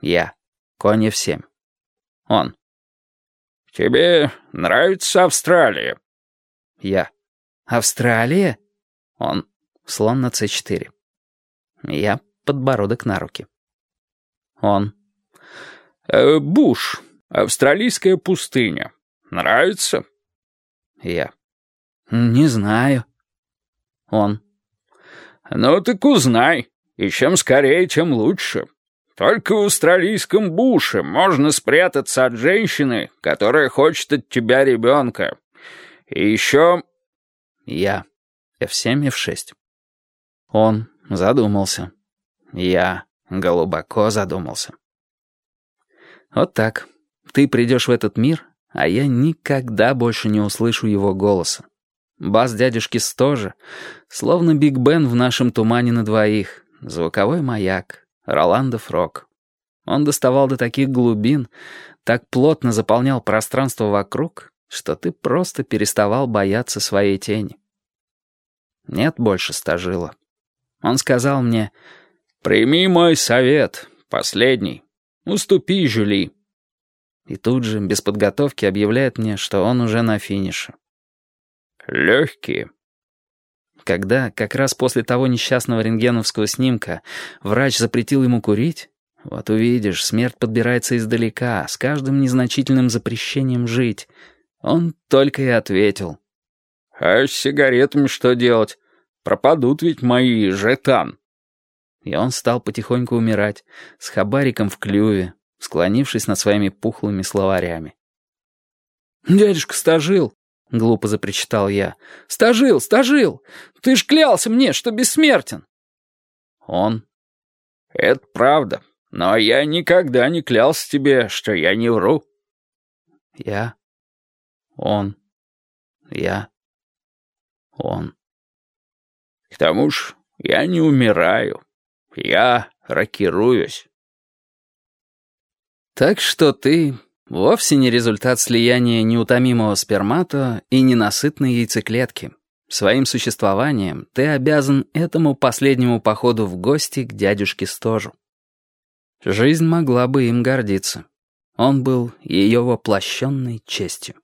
Я. Конев семь. Он. «Тебе нравится Австралия?» Я. «Австралия?» Он. Слон на С4. Я. Подбородок на руки. Он. Э, «Буш. Австралийская пустыня. Нравится?» Я. «Не знаю». Он. «Ну так узнай. И чем скорее, тем лучше. Только в австралийском буше можно спрятаться от женщины, которая хочет от тебя ребенка. И еще...» Я. F7, F6. Он задумался. Я глубоко задумался. Вот так. Ты придешь в этот мир, а я никогда больше не услышу его голоса. Бас дядюшки Стожа, словно Биг Бен в нашем тумане на двоих, звуковой маяк, Роландов рок. Он доставал до таких глубин, так плотно заполнял пространство вокруг, что ты просто переставал бояться своей тени. Нет больше стажила. Он сказал мне, «Прими мой совет, последний. Уступи Жюли». И тут же, без подготовки, объявляет мне, что он уже на финише. «Легкие». Когда, как раз после того несчастного рентгеновского снимка, врач запретил ему курить, вот увидишь, смерть подбирается издалека, с каждым незначительным запрещением жить. Он только и ответил. «А с сигаретами что делать? Пропадут ведь мои жетан». И он стал потихоньку умирать, с хабариком в клюве, склонившись над своими пухлыми словарями. «Дядюшка стажил», — глупо запричитал я. «Стажил, стажил! Ты ж клялся мне, что бессмертен!» Он. «Это правда, но я никогда не клялся тебе, что я не вру». Я. Он. Я. Он. К тому ж я не умираю. Я рокируюсь. Так что ты вовсе не результат слияния неутомимого спермата и ненасытной яйцеклетки. Своим существованием ты обязан этому последнему походу в гости к дядюшке Стожу. Жизнь могла бы им гордиться. Он был ее воплощенной честью.